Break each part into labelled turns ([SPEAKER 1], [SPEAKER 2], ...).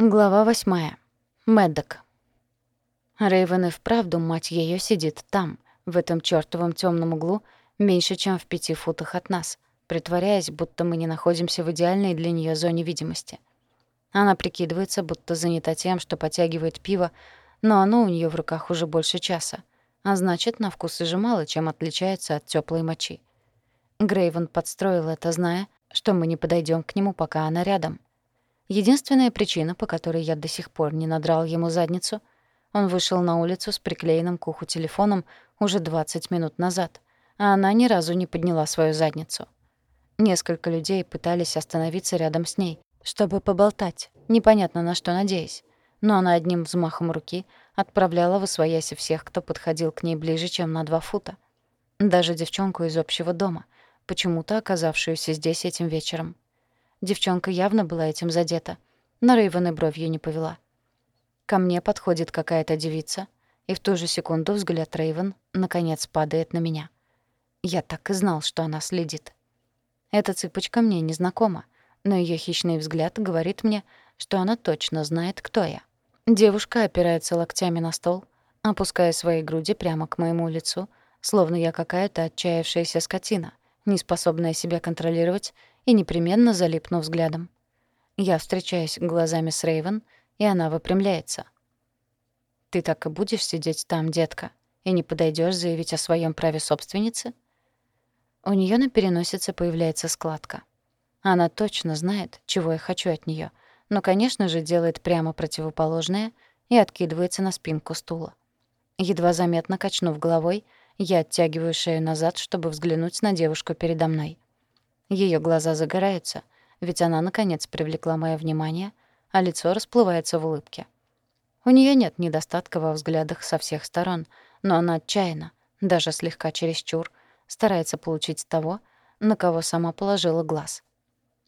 [SPEAKER 1] Глава восьмая. Мэддок. Рейвен и вправду, мать ее сидит там, в этом чёртовом тёмном углу, меньше, чем в пяти футах от нас, притворяясь, будто мы не находимся в идеальной для неё зоне видимости. Она прикидывается, будто занята тем, что потягивает пиво, но оно у неё в руках уже больше часа, а значит, на вкус и же мало чем отличается от тёплой мочи. Грейвен подстроил это, зная, что мы не подойдём к нему, пока она рядом — Единственная причина, по которой я до сих пор не надрал ему задницу, он вышел на улицу с приклеенным к уху телефоном уже 20 минут назад, а она ни разу не подняла свою задницу. Несколько людей пытались остановиться рядом с ней, чтобы поболтать, непонятно на что надеясь, но она одним взмахом руки отправляла в освояси всех, кто подходил к ней ближе, чем на два фута. Даже девчонку из общего дома, почему-то оказавшуюся здесь этим вечером. Девчонка явно была этим задета, но Рейвен и бровью не повела. Ко мне подходит какая-то девица, и в ту же секунду взгляд Рейвен наконец падает на меня. Я так и знал, что она следит. Эта цыпочка мне не знакома, но её хищный взгляд говорит мне, что она точно знает, кто я. Девушка опирается локтями на стол, опуская свои груди прямо к моему лицу, словно я какая-то отчаявшаяся скотина, не способная себя контролировать и непременно залипну взглядом. Я встречаюсь глазами с Рейвен, и она выпрямляется. «Ты так и будешь сидеть там, детка, и не подойдешь заявить о своем праве собственницы?» У нее на переносице появляется складка. Она точно знает, чего я хочу от нее, но, конечно же, делает прямо противоположное и откидывается на спинку стула. Едва заметно качнув головой, я оттягиваю шею назад, чтобы взглянуть на девушку передо мной. Ее глаза загораются, ведь она, наконец, привлекла мое внимание, а лицо расплывается в улыбке. У нее нет недостатка во взглядах со всех сторон, но она отчаянно, даже слегка чересчур, старается получить того, на кого сама положила глаз.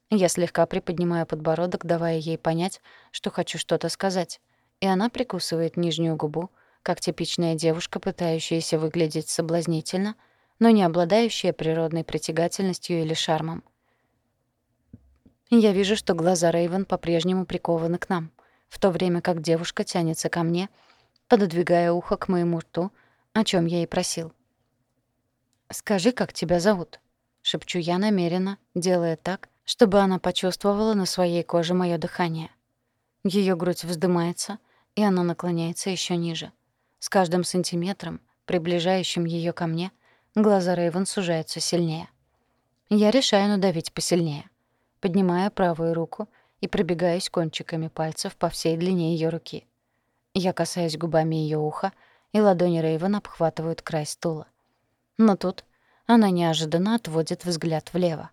[SPEAKER 1] Я слегка приподнимаю подбородок, давая ей понять, что хочу что-то сказать, и она прикусывает нижнюю губу, как типичная девушка, пытающаяся выглядеть соблазнительно — но не обладающая природной притягательностью или шармом. Я вижу, что глаза Рейвен по-прежнему прикованы к нам, в то время как девушка тянется ко мне, пододвигая ухо к моему рту, о чем я и просил. «Скажи, как тебя зовут?» — шепчу я намеренно, делая так, чтобы она почувствовала на своей коже мое дыхание. Ее грудь вздымается, и она наклоняется еще ниже. С каждым сантиметром, приближающим ее ко мне, Глаза Рэйвен сужаются сильнее. Я решаю надавить посильнее. Поднимаю правую руку и пробегаюсь кончиками пальцев по всей длине ее руки. Я касаюсь губами ее уха, и ладони Рэйвен обхватывают край стула. Но тут она неожиданно отводит взгляд влево.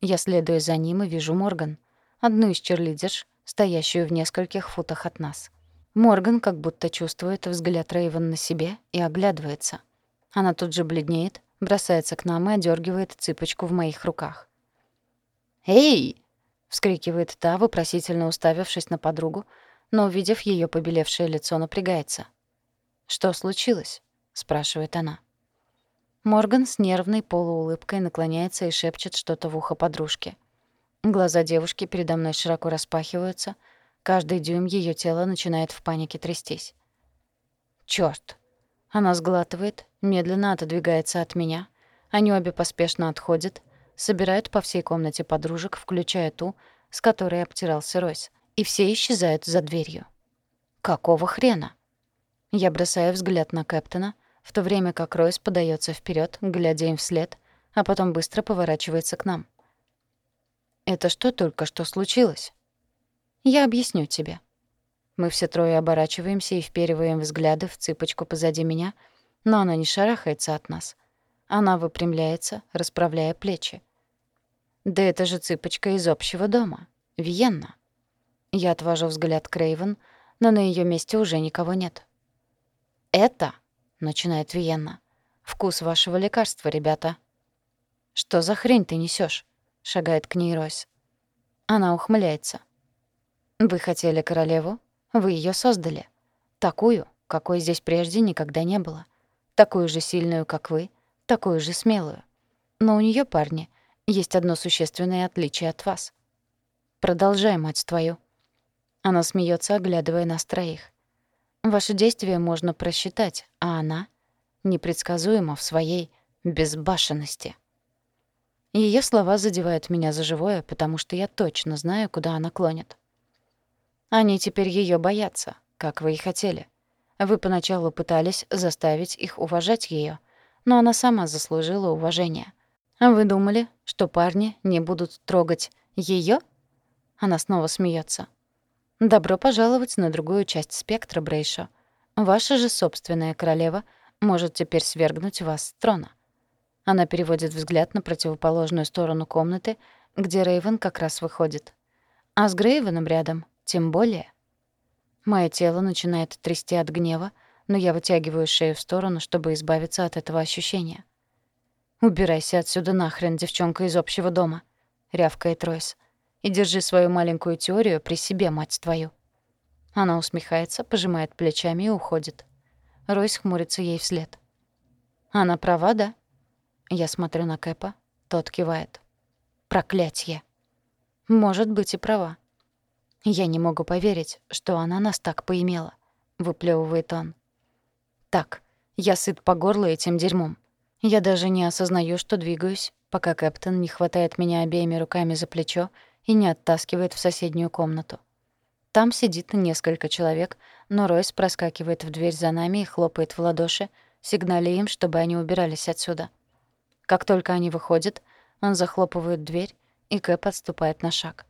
[SPEAKER 1] Я следую за ним и вижу Морган, одну из черлидерш, стоящую в нескольких футах от нас. Морган как будто чувствует взгляд Рэйвен на себе и оглядывается — она тут же бледнеет, бросается к нам и одергивает цыпочку в моих руках. «Эй!» — вскрикивает та, вопросительно уставившись на подругу, но, увидев ее побелевшее лицо, напрягается. «Что случилось?» — спрашивает она. Морган с нервной полуулыбкой наклоняется и шепчет что-то в ухо подружке. Глаза девушки передо мной широко распахиваются, каждый дюйм ее тела начинает в панике трястись. «Чёрт!» Она сглатывает, медленно отодвигается от меня. Они обе поспешно отходят, собирают по всей комнате подружек, включая ту, с которой обтирался Ройс, и все исчезают за дверью. Какого хрена? Я бросаю взгляд на Кэптона, в то время как Ройс подается вперед, глядя им вслед, а потом быстро поворачивается к нам. «Это что только что случилось?» «Я объясню тебе», мы все трое оборачиваемся и впериваем взгляды в цыпочку позади меня, но она не шарахается от нас. Она выпрямляется, расправляя плечи. Да это же цыпочка из общего дома. Виенна. Я отвожу взгляд к Рейвен, но на ее месте уже никого нет. «Это», — начинает Виенна, — «вкус вашего лекарства, ребята». «Что за хрень ты несешь? шагает к ней Ройс. Она ухмыляется. «Вы хотели королеву? Вы ее создали. Такую, какой здесь прежде никогда не было. Такую же сильную, как вы, такую же смелую. Но у нее, парни, есть одно существенное отличие от вас. Продолжай, мать твою. Она смеется, оглядывая нас троих. Ваши действия можно просчитать, а она непредсказуема в своей безбашенности. Ее слова задевают меня за живое, потому что я точно знаю, куда она клонит. Они теперь ее боятся, как вы и хотели. Вы поначалу пытались заставить их уважать ее, но она сама заслужила уважение. Вы думали, что парни не будут трогать ее? Она снова смеется. Добро пожаловать на другую часть спектра, Брейшо. Ваша же собственная королева может теперь свергнуть вас с трона. Она переводит взгляд на противоположную сторону комнаты, где Рейвен как раз выходит. А с Грейвеном рядом тем более. Моё тело начинает трясти от гнева, но я вытягиваю шею в сторону, чтобы избавиться от этого ощущения. «Убирайся отсюда нахрен, девчонка из общего дома», — рявкает Ройс. «И держи свою маленькую теорию при себе, мать твою». Она усмехается, пожимает плечами и уходит. Ройс хмурится ей вслед. «Она права, да?» Я смотрю на Кэпа, тот кивает. «Проклятье!» «Может быть и права. «Я не могу поверить, что она нас так поимела», — выплёвывает он. «Так, я сыт по горло этим дерьмом. Я даже не осознаю, что двигаюсь, пока Кэптон не хватает меня обеими руками за плечо и не оттаскивает в соседнюю комнату. Там сидит несколько человек, но Ройс проскакивает в дверь за нами и хлопает в ладоши, сигналя им, чтобы они убирались отсюда. Как только они выходят, он захлопывает дверь, и Кэп отступает на шаг.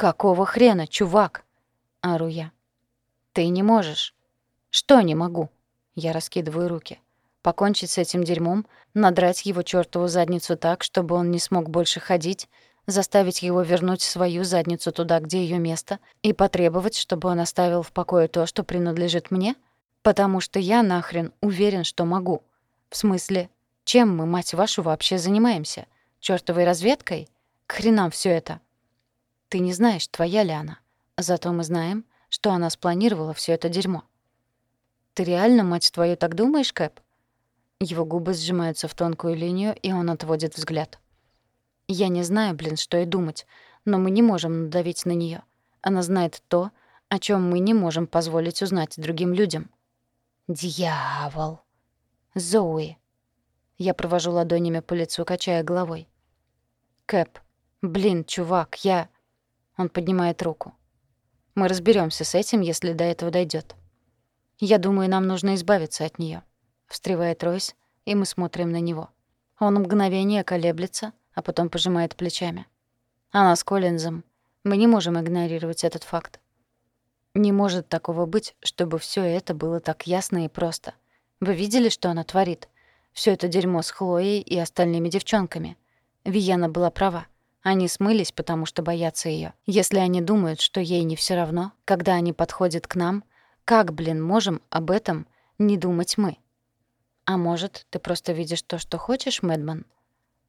[SPEAKER 1] «Какого хрена, чувак?» — ору я. «Ты не можешь». «Что не могу?» Я раскидываю руки. Покончить с этим дерьмом, надрать его чёртову задницу так, чтобы он не смог больше ходить, заставить его вернуть свою задницу туда, где её место, и потребовать, чтобы он оставил в покое то, что принадлежит мне? Потому что я нахрен уверен, что могу. В смысле, чем мы, мать вашу, вообще занимаемся? Чёртовой разведкой? К хренам всё это. Ты не знаешь, твоя ли она. Зато мы знаем, что она спланировала все это дерьмо. Ты реально, мать твою, так думаешь, Кэп? Его губы сжимаются в тонкую линию, и он отводит взгляд. Я не знаю, блин, что и думать, но мы не можем надавить на нее. Она знает то, о чем мы не можем позволить узнать другим людям. Дьявол. Зои. Я провожу ладонями по лицу, качая головой. Кэп. Блин, чувак, я... Он поднимает руку. Мы разберемся с этим, если до этого дойдет. Я думаю, нам нужно избавиться от нее. Встревает Ройс, и мы смотрим на него. Он мгновение колеблется, а потом пожимает плечами. Она с Коллинзом. Мы не можем игнорировать этот факт. Не может такого быть, чтобы все это было так ясно и просто. Вы видели, что она творит? Все это дерьмо с Хлоей и остальными девчонками. Виена была права. Они смылись, потому что боятся ее. Если они думают, что ей не все равно, когда они подходят к нам, как, блин, можем об этом не думать мы? А может, ты просто видишь то, что хочешь, Мэдман?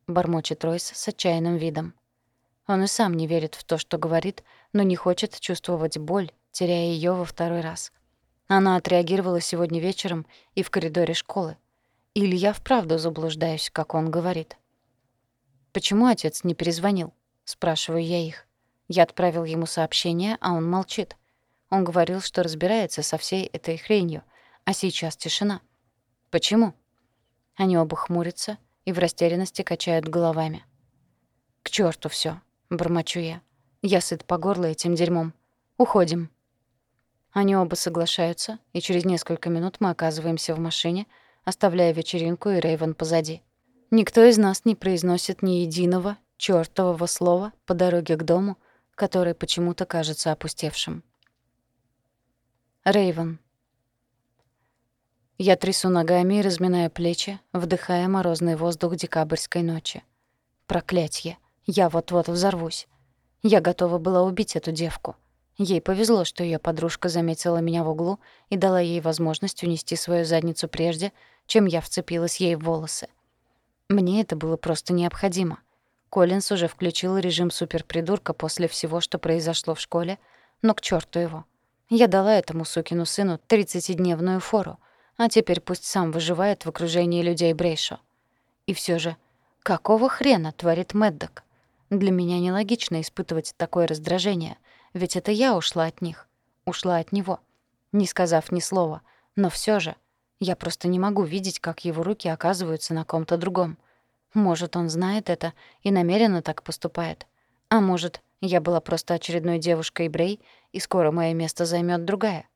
[SPEAKER 1] Бормочет Ройс с отчаянным видом. Он и сам не верит в то, что говорит, но не хочет чувствовать боль, теряя ее во второй раз. Она отреагировала сегодня вечером и в коридоре школы. Или я вправду заблуждаюсь, как он говорит. «Почему отец не перезвонил?» — спрашиваю я их. Я отправил ему сообщение, а он молчит. Он говорил, что разбирается со всей этой хренью, а сейчас тишина. Почему? Они оба хмурятся и в растерянности качают головами. «К чёрту всё!» — бормочу я. «Я сыт по горло этим дерьмом. Уходим». Они оба соглашаются, и через несколько минут мы оказываемся в машине, оставляя вечеринку и Рейвен позади. Никто из нас не произносит ни единого чёртового слова по дороге к дому, который почему-то кажется опустевшим. Рейвен. Я трясу ногами и разминаю плечи, вдыхая морозный воздух декабрьской ночи. Проклятье. Я вот-вот взорвусь. Я готова была убить эту девку. Ей повезло, что её подружка заметила меня в углу и дала ей возможность унести свою задницу прежде, чем я вцепилась ей в волосы. Мне это было просто необходимо. Коллинс уже включил режим суперпридурка после всего, что произошло в школе, но к чёрту его. Я дала этому сукину сыну 30-дневную фору, а теперь пусть сам выживает в окружении людей Брейшо. И всё же, какого хрена творит Мэддок? Для меня нелогично испытывать такое раздражение, Ведь это я ушла от них. Ушла от него. Не сказав ни слова. Но все же. Я просто не могу видеть, как его руки оказываются на ком-то другом. Может, он знает это и намеренно так поступает. А может, я была просто очередной девушкой Брей, и скоро мое место займет другая.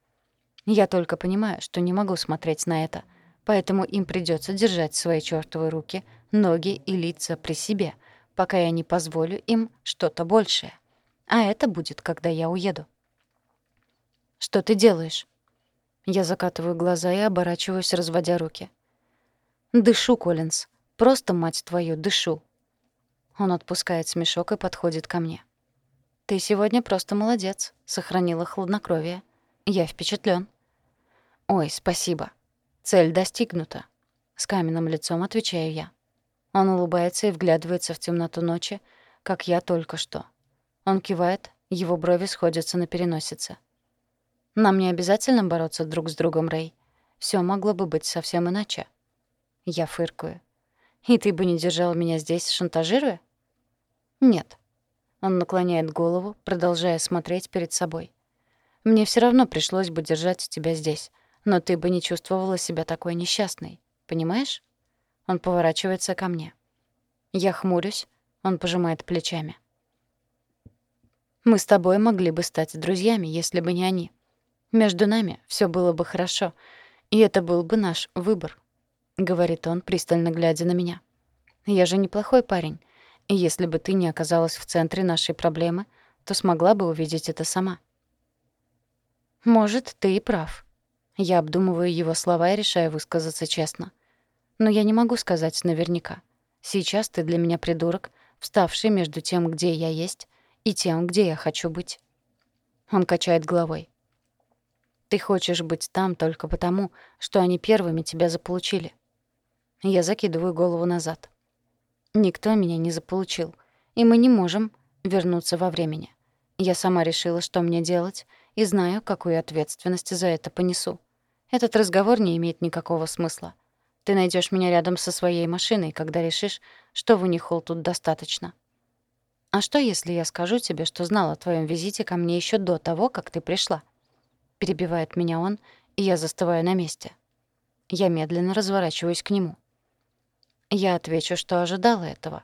[SPEAKER 1] Я только понимаю, что не могу смотреть на это, поэтому им придется держать свои чёртовы руки, ноги и лица при себе, пока я не позволю им что-то большее. А это будет, когда я уеду. «Что ты делаешь?» Я закатываю глаза и оборачиваюсь, разводя руки. «Дышу, Коллинз. Просто, мать твою, дышу». Он отпускает смешок и подходит ко мне. «Ты сегодня просто молодец», — сохранила хладнокровие. «Я впечатлен. «Ой, спасибо. Цель достигнута», — с каменным лицом отвечаю я. Он улыбается и вглядывается в темноту ночи, как я только что. Он кивает, его брови сходятся на переносице. «Нам не обязательно бороться друг с другом, Рэй. Всё могло бы быть совсем иначе». Я фыркаю. «И ты бы не держал меня здесь, шантажируя?» «Нет». Он наклоняет голову, продолжая смотреть перед собой. «Мне всё равно пришлось бы держать тебя здесь, но ты бы не чувствовала себя такой несчастной. Понимаешь?» Он поворачивается ко мне. Я хмурюсь, он пожимает плечами. «Мы с тобой могли бы стать друзьями, если бы не они. Между нами все было бы хорошо, и это был бы наш выбор», — говорит он, пристально глядя на меня. «Я же неплохой парень, и если бы ты не оказалась в центре нашей проблемы, то смогла бы увидеть это сама». «Может, ты и прав». Я обдумываю его слова и решаю высказаться честно. Но я не могу сказать наверняка. Сейчас ты для меня придурок, вставший между тем, где я есть, и тем, где я хочу быть. Он качает головой. Ты хочешь быть там только потому, что они первыми тебя заполучили. Я закидываю голову назад. Никто меня не заполучил, и мы не можем вернуться во времени. Я сама решила, что мне делать, и знаю, какую ответственность за это понесу. Этот разговор не имеет никакого смысла. Ты найдешь меня рядом со своей машиной, когда решишь, что в Унихол тут достаточно. А что, если я скажу тебе, что знала о твоем визите ко мне еще до того, как ты пришла? Перебивает меня он, и я застываю на месте. Я медленно разворачиваюсь к нему. Я отвечу, что ожидала этого.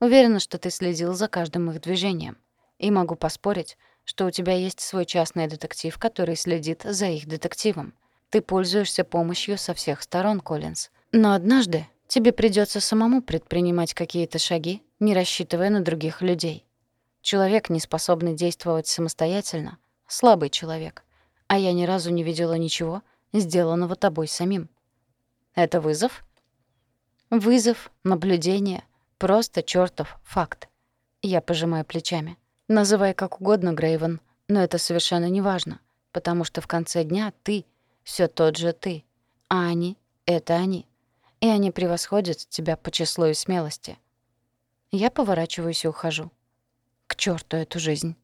[SPEAKER 1] Уверена, что ты следил за каждым их движением. И могу поспорить, что у тебя есть свой частный детектив, который следит за их детективом. Ты пользуешься помощью со всех сторон, Коллинз. Но однажды тебе придется самому предпринимать какие-то шаги, не рассчитывая на других людей. Человек, не способный действовать самостоятельно, слабый человек. А я ни разу не видела ничего, сделанного тобой самим. Это вызов? Вызов, наблюдение, просто чёртов факт. Я пожимаю плечами. Называй как угодно, Грейвен, но это совершенно не важно, потому что в конце дня ты — всё тот же ты, а они — это они и они превосходят тебя по числу и смелости. Я поворачиваюсь и ухожу. К черту эту жизнь.